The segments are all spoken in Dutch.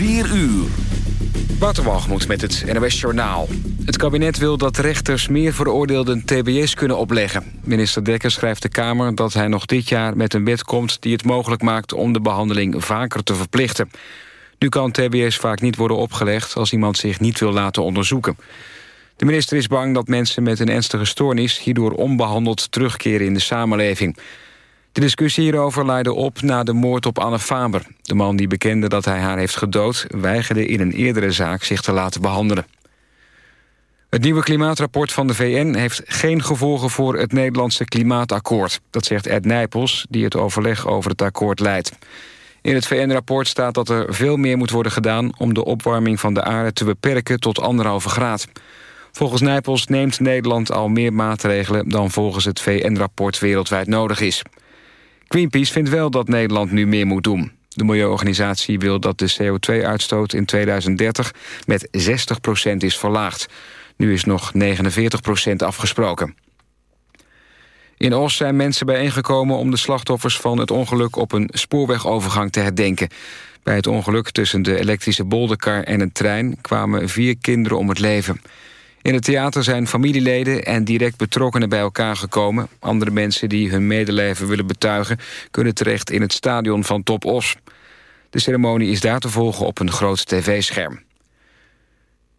4 uur. Waterwalgemoed met het NOS Journaal. Het kabinet wil dat rechters meer veroordeelden tbs kunnen opleggen. Minister Dekker schrijft de Kamer dat hij nog dit jaar met een wet komt... die het mogelijk maakt om de behandeling vaker te verplichten. Nu kan tbs vaak niet worden opgelegd als iemand zich niet wil laten onderzoeken. De minister is bang dat mensen met een ernstige stoornis... hierdoor onbehandeld terugkeren in de samenleving... De discussie hierover leidde op na de moord op Anne Faber. De man die bekende dat hij haar heeft gedood... weigerde in een eerdere zaak zich te laten behandelen. Het nieuwe klimaatrapport van de VN heeft geen gevolgen voor het Nederlandse klimaatakkoord. Dat zegt Ed Nijpels, die het overleg over het akkoord leidt. In het VN-rapport staat dat er veel meer moet worden gedaan... om de opwarming van de aarde te beperken tot anderhalve graad. Volgens Nijpels neemt Nederland al meer maatregelen... dan volgens het VN-rapport wereldwijd nodig is. Greenpeace vindt wel dat Nederland nu meer moet doen. De milieuorganisatie wil dat de CO2-uitstoot in 2030 met 60% is verlaagd. Nu is nog 49% afgesproken. In Os zijn mensen bijeengekomen om de slachtoffers van het ongeluk op een spoorwegovergang te herdenken. Bij het ongeluk tussen de elektrische bolderkar en een trein kwamen vier kinderen om het leven. In het theater zijn familieleden en direct betrokkenen bij elkaar gekomen. Andere mensen die hun medeleven willen betuigen... kunnen terecht in het stadion van Top Os. De ceremonie is daar te volgen op een groot tv-scherm.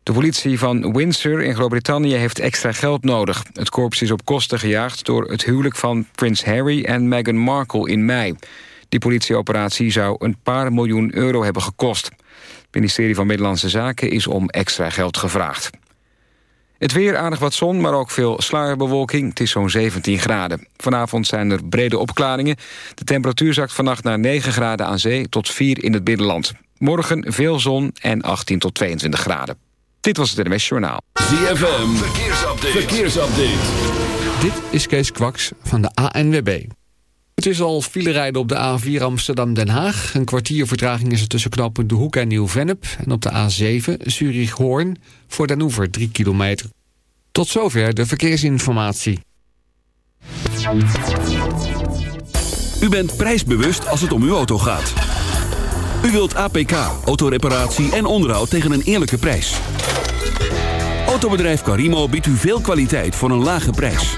De politie van Windsor in Groot-Brittannië heeft extra geld nodig. Het korps is op kosten gejaagd door het huwelijk van prins Harry en Meghan Markle in mei. Die politieoperatie zou een paar miljoen euro hebben gekost. Het ministerie van Middellandse Zaken is om extra geld gevraagd. Het weer aardig wat zon, maar ook veel sluierbewolking. Het is zo'n 17 graden. Vanavond zijn er brede opklaringen. De temperatuur zakt vannacht naar 9 graden aan zee... tot 4 in het binnenland. Morgen veel zon en 18 tot 22 graden. Dit was het NMS Journaal. ZFM, verkeersupdate. verkeersupdate. Dit is Kees Kwaks van de ANWB. Het is al file rijden op de A4 Amsterdam-Den Haag. Een kwartier vertraging is er tussen knooppunt De Hoek en Nieuw-Vennep. En op de A7 Zurich-Hoorn voor Den Oever 3 kilometer. Tot zover de verkeersinformatie. U bent prijsbewust als het om uw auto gaat. U wilt APK, autoreparatie en onderhoud tegen een eerlijke prijs. Autobedrijf Carimo biedt u veel kwaliteit voor een lage prijs.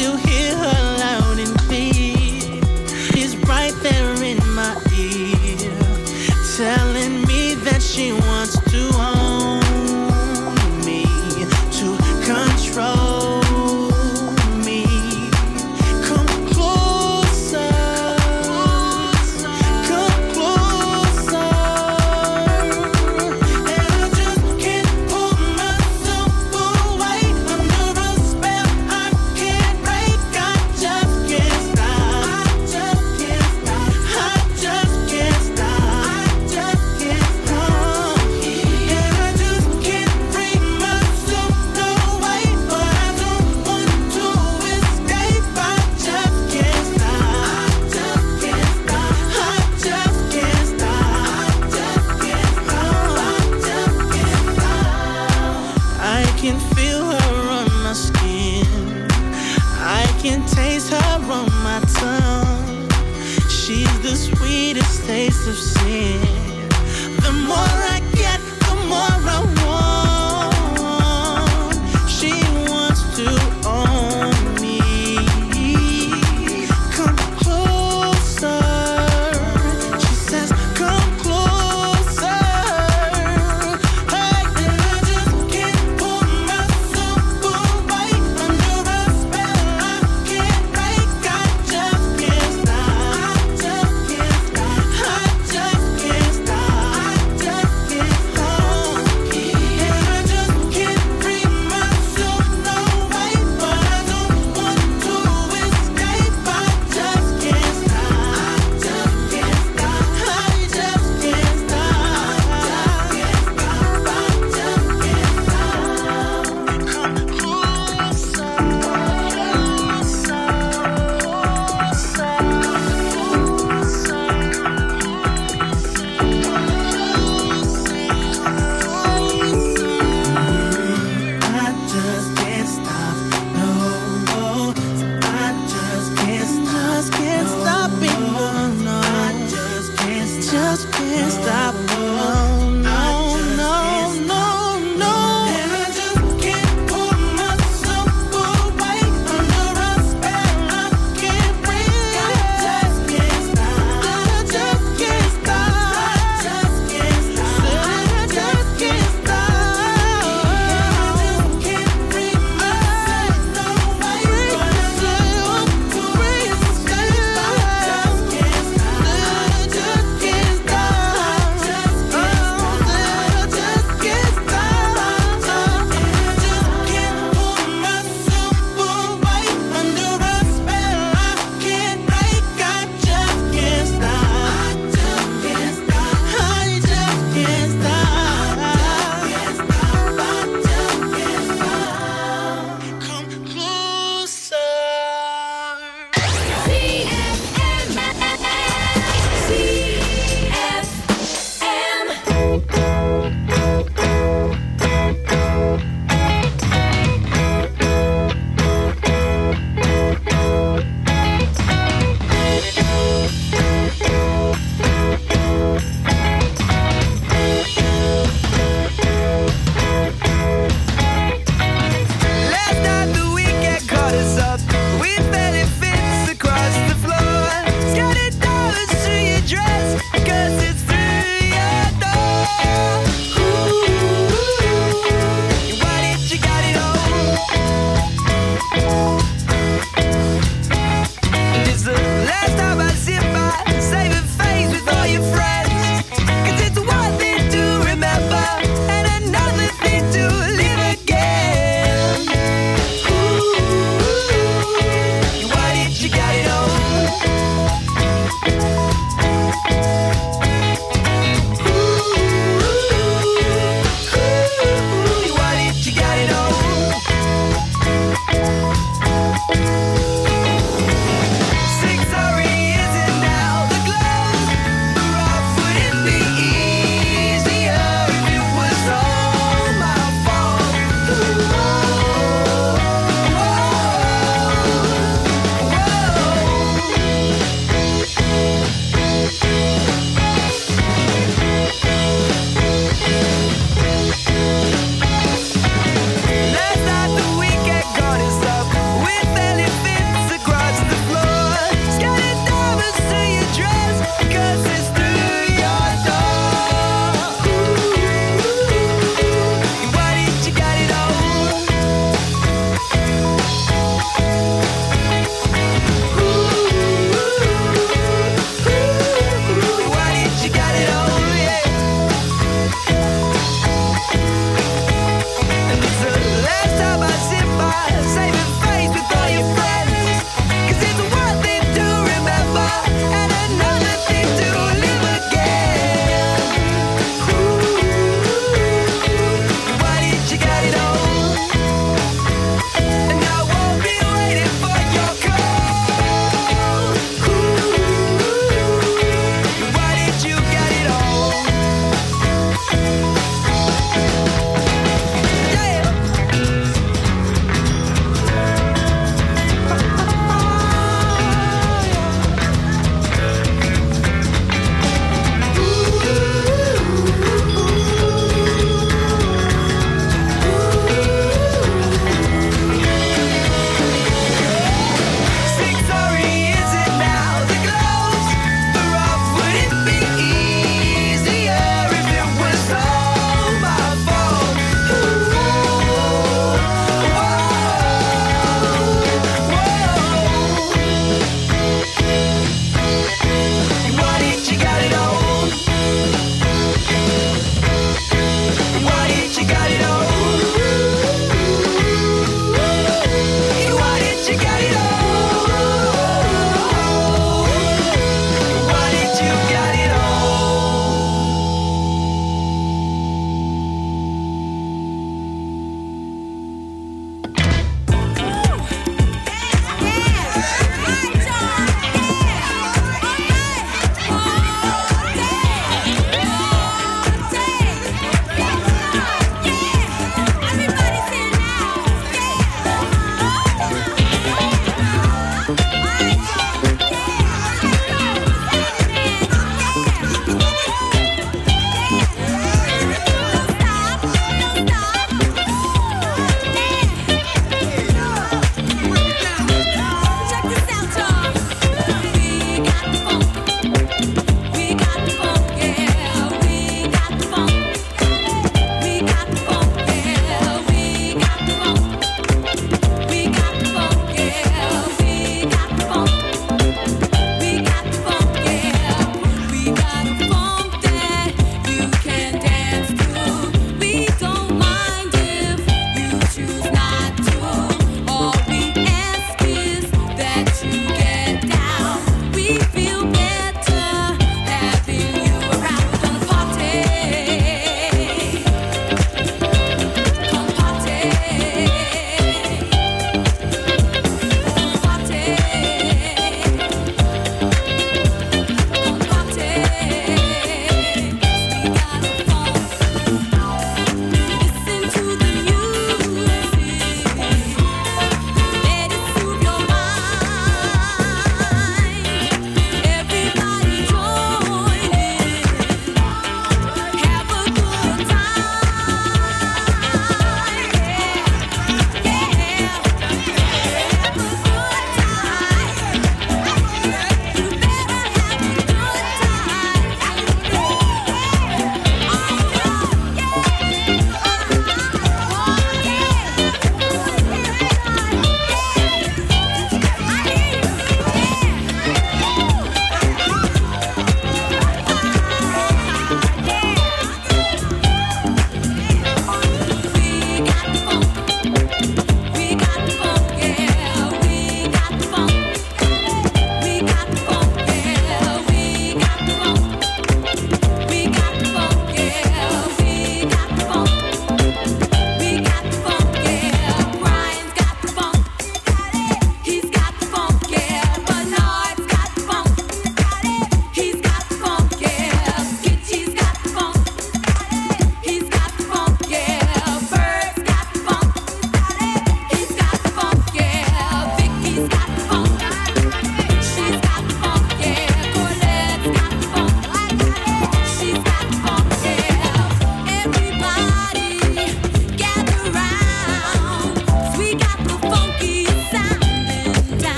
Still hear her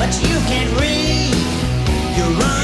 But you can't read. You're running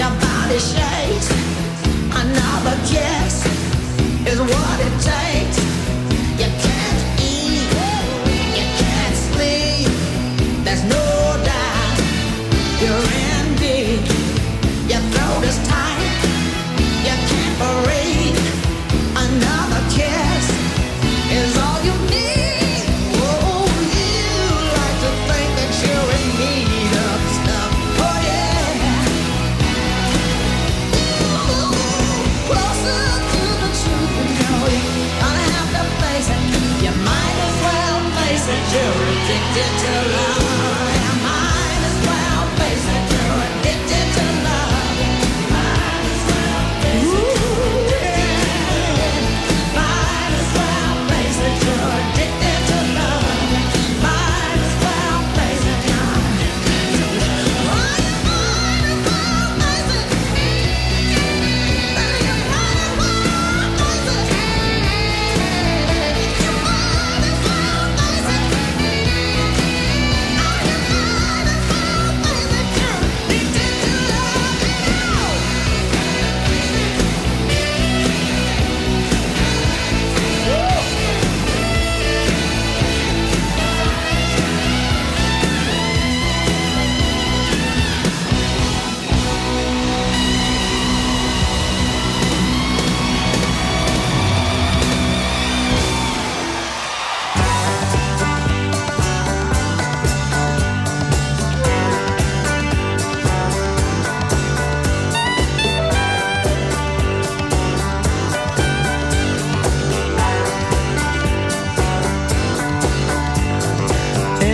your body shakes.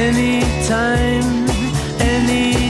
anytime, anytime.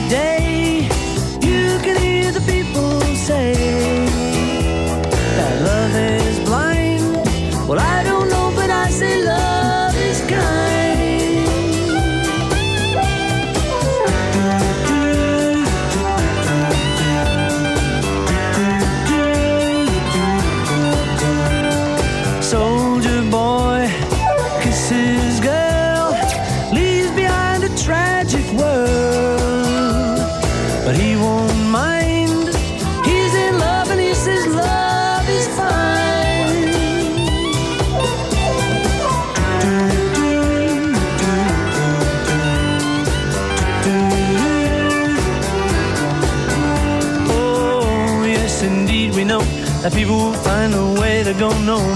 know